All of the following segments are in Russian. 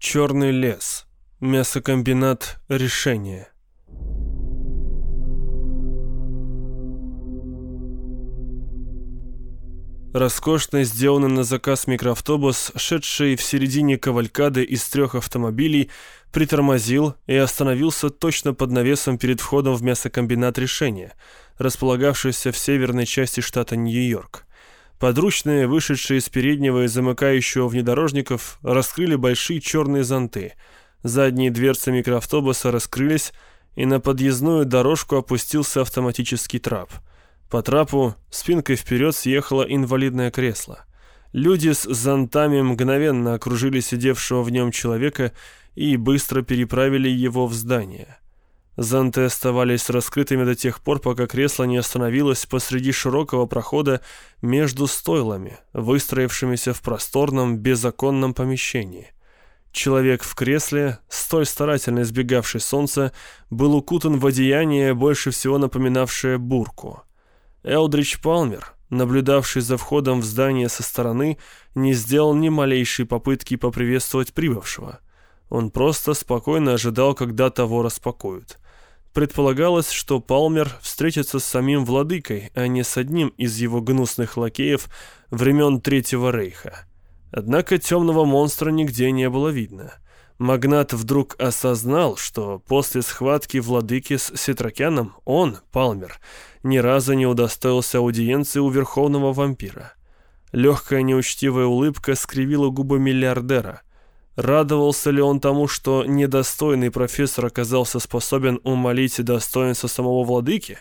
Черный лес. Мясокомбинат «Решение». Роскошно сделанный на заказ микроавтобус, шедший в середине кавалькады из трех автомобилей, притормозил и остановился точно под навесом перед входом в мясокомбинат «Решение», располагавшийся в северной части штата Нью-Йорк. Подручные, вышедшие из переднего и замыкающего внедорожников, раскрыли большие черные зонты. Задние дверцы микроавтобуса раскрылись, и на подъездную дорожку опустился автоматический трап. По трапу спинкой вперед съехало инвалидное кресло. Люди с зонтами мгновенно окружили сидевшего в нем человека и быстро переправили его в здание. Зонты оставались раскрытыми до тех пор, пока кресло не остановилось посреди широкого прохода между стойлами, выстроившимися в просторном, беззаконном помещении. Человек в кресле, столь старательно избегавший солнца, был укутан в одеяние, больше всего напоминавшее бурку. Элдрич Палмер, наблюдавший за входом в здание со стороны, не сделал ни малейшей попытки поприветствовать прибывшего. Он просто спокойно ожидал, когда того распакуют. Предполагалось, что Палмер встретится с самим владыкой, а не с одним из его гнусных лакеев времен Третьего Рейха. Однако темного монстра нигде не было видно. Магнат вдруг осознал, что после схватки владыки с Сетракяном он, Палмер, ни разу не удостоился аудиенции у верховного вампира. Легкая неучтивая улыбка скривила губы миллиардера – Радовался ли он тому, что недостойный профессор оказался способен умолить достоинство самого владыки?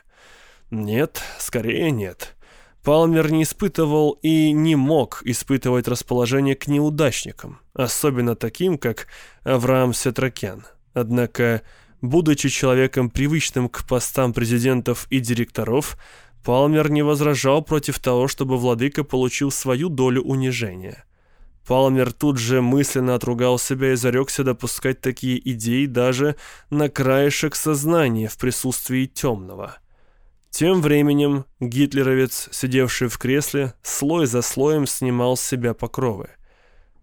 Нет, скорее нет. Палмер не испытывал и не мог испытывать расположение к неудачникам, особенно таким, как Авраам Сетракян. Однако, будучи человеком привычным к постам президентов и директоров, Палмер не возражал против того, чтобы владыка получил свою долю унижения. Палмер тут же мысленно отругал себя и зарекся допускать такие идеи даже на краешек сознания в присутствии темного. Тем временем гитлеровец, сидевший в кресле, слой за слоем снимал с себя покровы.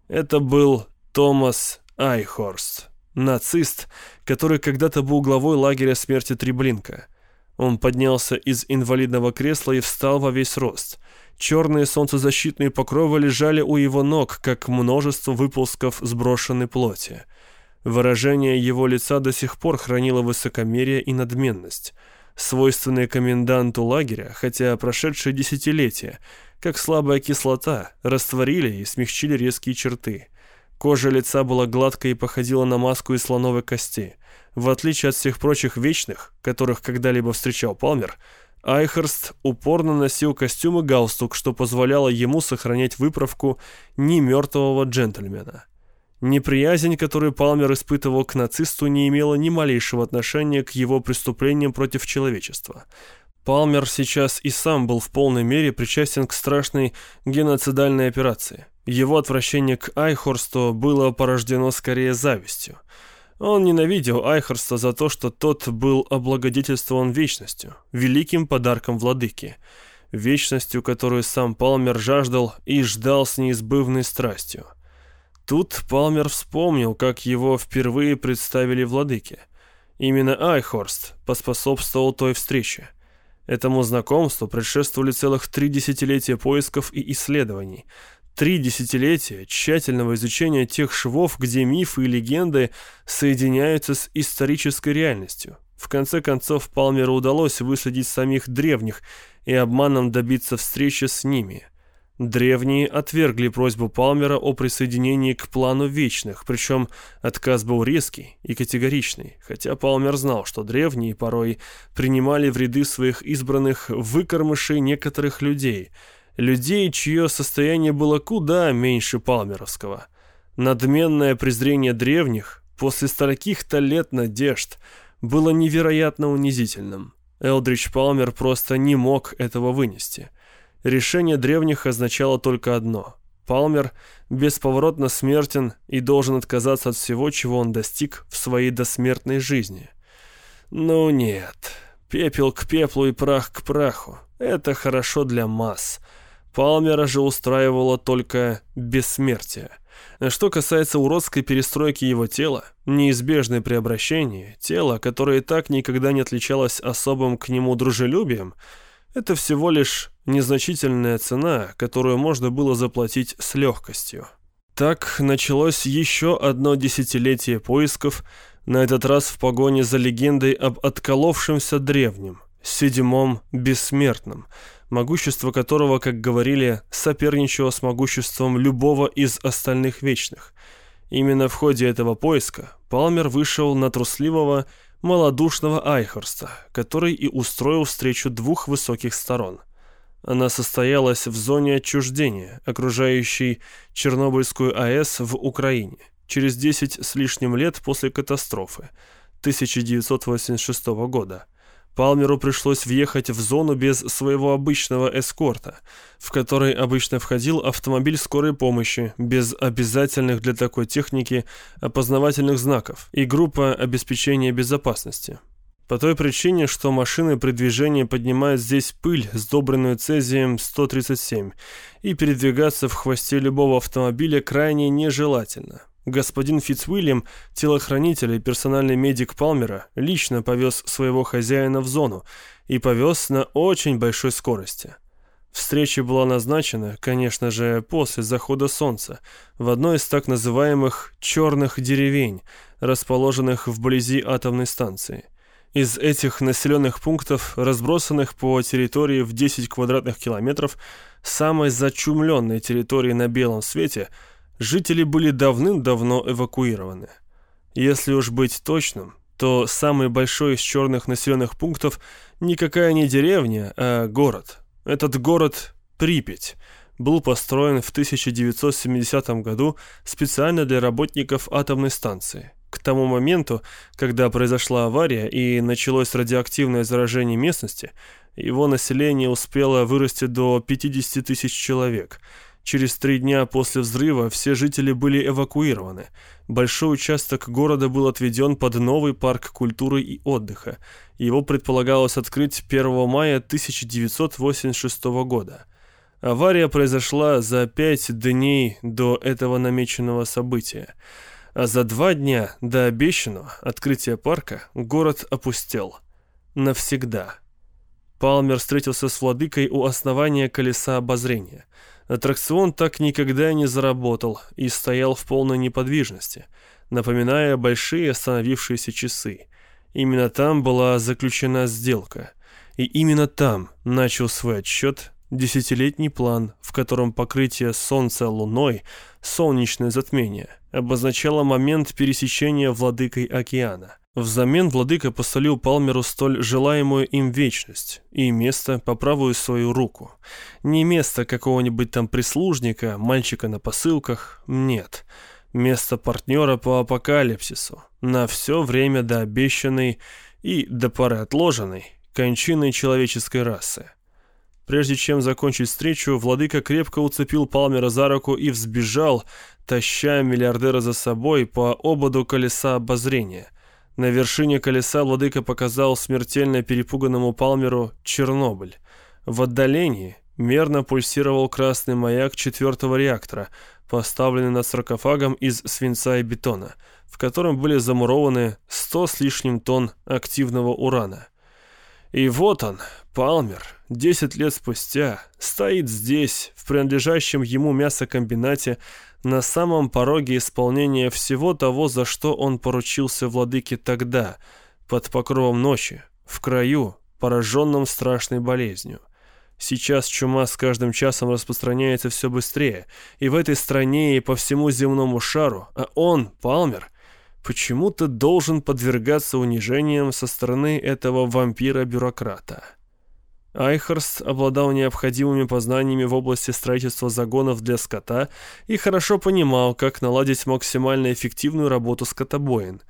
Это был Томас Айхорст, нацист, который когда-то был главой лагеря смерти Треблинка. Он поднялся из инвалидного кресла и встал во весь рост – Черные солнцезащитные покровы лежали у его ног, как множество выползков сброшенной плоти. Выражение его лица до сих пор хранило высокомерие и надменность, свойственные коменданту лагеря, хотя прошедшие десятилетия, как слабая кислота, растворили и смягчили резкие черты. Кожа лица была гладкой и походила на маску из слоновой кости. В отличие от всех прочих вечных, которых когда-либо встречал Палмер, Айхерст упорно носил костюм и галстук, что позволяло ему сохранять выправку немертвого джентльмена. Неприязнь, которую Палмер испытывал к нацисту, не имела ни малейшего отношения к его преступлениям против человечества. Палмер сейчас и сам был в полной мере причастен к страшной геноцидальной операции. Его отвращение к Айхорсту было порождено скорее завистью. Он ненавидел Айхерста за то, что тот был облагодетельствован вечностью, великим подарком владыки, вечностью, которую сам Палмер жаждал и ждал с неизбывной страстью. Тут Палмер вспомнил, как его впервые представили владыке. Именно Айхорст поспособствовал той встрече. Этому знакомству предшествовали целых три десятилетия поисков и исследований – Три десятилетия тщательного изучения тех швов, где мифы и легенды соединяются с исторической реальностью. В конце концов, Палмеру удалось выследить самих древних и обманом добиться встречи с ними. Древние отвергли просьбу Палмера о присоединении к плану вечных, причем отказ был резкий и категоричный, хотя Палмер знал, что древние порой принимали в ряды своих избранных выкормышей некоторых людей – людей, чье состояние было куда меньше палмеровского. Надменное презрение древних после стольких-то лет надежд было невероятно унизительным. Элдрич Палмер просто не мог этого вынести. Решение древних означало только одно. Палмер бесповоротно смертен и должен отказаться от всего, чего он достиг в своей досмертной жизни. Ну нет, пепел к пеплу и прах к праху. Это хорошо для масс. Палмера же устраивало только бессмертие. Что касается уродской перестройки его тела, неизбежное преобращение, тело, которое так никогда не отличалось особым к нему дружелюбием, это всего лишь незначительная цена, которую можно было заплатить с легкостью. Так началось еще одно десятилетие поисков, на этот раз в погоне за легендой об отколовшемся древнем, седьмом бессмертном, могущество которого, как говорили, соперничало с могуществом любого из остальных вечных. Именно в ходе этого поиска Палмер вышел на трусливого, малодушного Айхорста, который и устроил встречу двух высоких сторон. Она состоялась в зоне отчуждения, окружающей Чернобыльскую АЭС в Украине, через 10 с лишним лет после катастрофы 1986 года. Палмеру пришлось въехать в зону без своего обычного эскорта, в который обычно входил автомобиль скорой помощи, без обязательных для такой техники опознавательных знаков и группа обеспечения безопасности. По той причине, что машины при движении поднимают здесь пыль, сдобренную цезием-137, и передвигаться в хвосте любого автомобиля крайне нежелательно. Господин Фицуильям, телохранитель и персональный медик Палмера, лично повез своего хозяина в зону и повез на очень большой скорости. Встреча была назначена, конечно же, после захода солнца, в одной из так называемых «черных деревень», расположенных вблизи атомной станции. Из этих населенных пунктов, разбросанных по территории в 10 квадратных километров, самой зачумленной территории на белом свете – жители были давным-давно эвакуированы. Если уж быть точным, то самый большой из черных населенных пунктов никакая не деревня, а город. Этот город Припять был построен в 1970 году специально для работников атомной станции. К тому моменту, когда произошла авария и началось радиоактивное заражение местности, его население успело вырасти до 50 тысяч человек – Через три дня после взрыва все жители были эвакуированы. Большой участок города был отведен под новый парк культуры и отдыха. Его предполагалось открыть 1 мая 1986 года. Авария произошла за пять дней до этого намеченного события. А за два дня до обещанного открытия парка город опустел. Навсегда. Палмер встретился с владыкой у основания колеса обозрения – Аттракцион так никогда не заработал и стоял в полной неподвижности, напоминая большие остановившиеся часы. Именно там была заключена сделка. И именно там начал свой отсчет десятилетний план, в котором покрытие Солнца Луной, солнечное затмение, обозначало момент пересечения владыкой океана – Взамен владыка посолил Палмеру столь желаемую им вечность и место по правую свою руку. Не место какого-нибудь там прислужника, мальчика на посылках, нет. Место партнера по апокалипсису, на все время до обещанной и до поры отложенной кончины человеческой расы. Прежде чем закончить встречу, владыка крепко уцепил Палмера за руку и взбежал, таща миллиардера за собой по ободу колеса обозрения – на вершине колеса владыка показал смертельно перепуганному Палмеру Чернобыль. В отдалении мерно пульсировал красный маяк четвертого реактора, поставленный над саркофагом из свинца и бетона, в котором были замурованы сто с лишним тонн активного урана. И вот он, Палмер, десять лет спустя, стоит здесь, в принадлежащем ему мясокомбинате, на самом пороге исполнения всего того, за что он поручился владыке тогда, под покровом ночи, в краю, пораженном страшной болезнью. Сейчас чума с каждым часом распространяется все быстрее, и в этой стране, и по всему земному шару, а он, Палмер, почему-то должен подвергаться унижениям со стороны этого вампира-бюрократа. Айхерст обладал необходимыми познаниями в области строительства загонов для скота и хорошо понимал, как наладить максимально эффективную работу скотобоин.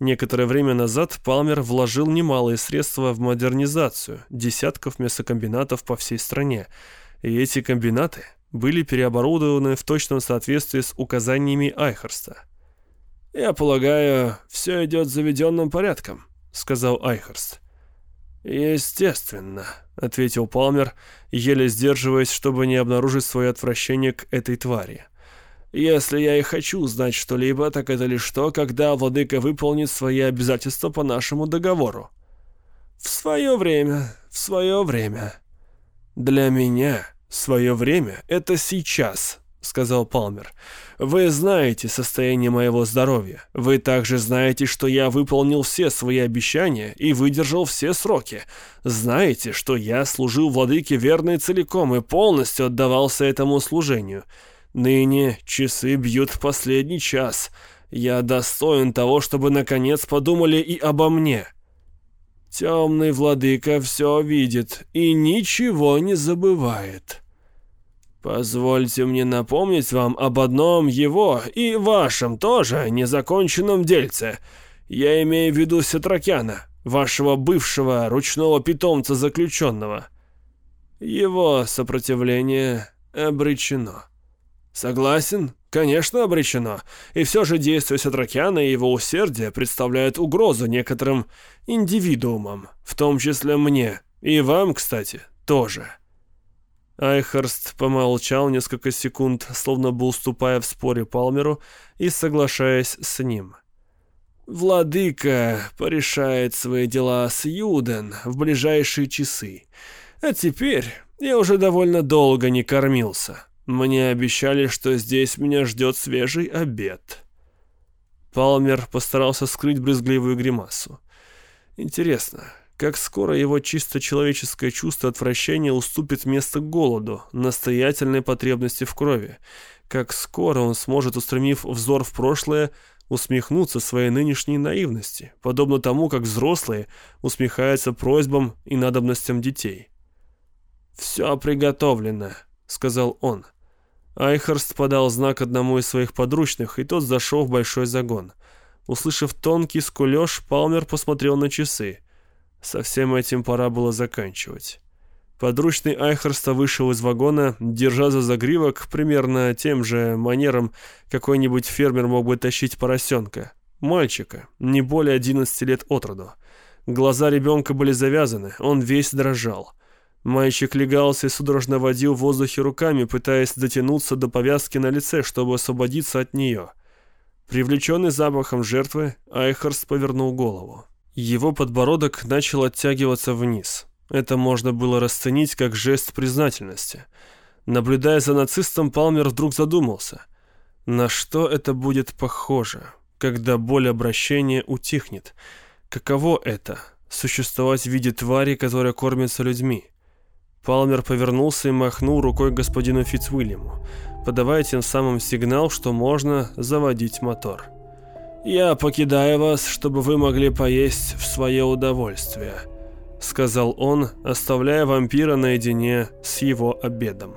Некоторое время назад Палмер вложил немалые средства в модернизацию десятков мясокомбинатов по всей стране, и эти комбинаты были переоборудованы в точном соответствии с указаниями Айхерста. «Я полагаю, все идет заведенным порядком», — сказал Айхерст. «Естественно», — ответил Палмер, еле сдерживаясь, чтобы не обнаружить свое отвращение к этой твари. Если я и хочу знать что-либо, так это лишь то, когда владыка выполнит свои обязательства по нашему договору. В свое время, в свое время. Для меня свое время — это сейчас, — сказал Палмер. «Вы знаете состояние моего здоровья. Вы также знаете, что я выполнил все свои обещания и выдержал все сроки. Знаете, что я служил владыке верно и целиком и полностью отдавался этому служению. Ныне часы бьют в последний час. Я достоин того, чтобы наконец подумали и обо мне». Темный владыка все видит и ничего не забывает. Позвольте мне напомнить вам об одном его и вашем тоже незаконченном дельце. Я имею в виду Сетракяна, вашего бывшего ручного питомца заключенного. Его сопротивление обречено. Согласен? Конечно, обречено. И все же действия Сетракяна и его усердие представляют угрозу некоторым индивидуумам, в том числе мне. И вам, кстати, тоже. Айхерст помолчал несколько секунд, словно бы уступая в споре Палмеру и соглашаясь с ним. «Владыка порешает свои дела с Юден в ближайшие часы. А теперь я уже довольно долго не кормился. Мне обещали, что здесь меня ждет свежий обед». Палмер постарался скрыть брезгливую гримасу. «Интересно, как скоро его чисто человеческое чувство отвращения уступит место голоду, настоятельной потребности в крови. Как скоро он сможет, устремив взор в прошлое, усмехнуться своей нынешней наивности, подобно тому, как взрослые усмехаются просьбам и надобностям детей. «Все приготовлено», — сказал он. Айхерст подал знак одному из своих подручных, и тот зашел в большой загон. Услышав тонкий скулеж, Палмер посмотрел на часы. Со всем этим пора было заканчивать. Подручный Айхерста вышел из вагона, держа за загривок примерно тем же манером какой-нибудь фермер мог бы тащить поросенка. Мальчика, не более 11 лет от роду. Глаза ребенка были завязаны, он весь дрожал. Мальчик легался и судорожно водил в воздухе руками, пытаясь дотянуться до повязки на лице, чтобы освободиться от нее. Привлеченный запахом жертвы, Айхерст повернул голову. Его подбородок начал оттягиваться вниз. Это можно было расценить как жест признательности. Наблюдая за нацистом, Палмер вдруг задумался. На что это будет похоже, когда боль обращения утихнет? Каково это — существовать в виде твари, которая кормится людьми? Палмер повернулся и махнул рукой господину Фицвильяму, подавая тем самым сигнал, что можно заводить мотор. «Я покидаю вас, чтобы вы могли поесть в свое удовольствие», — сказал он, оставляя вампира наедине с его обедом.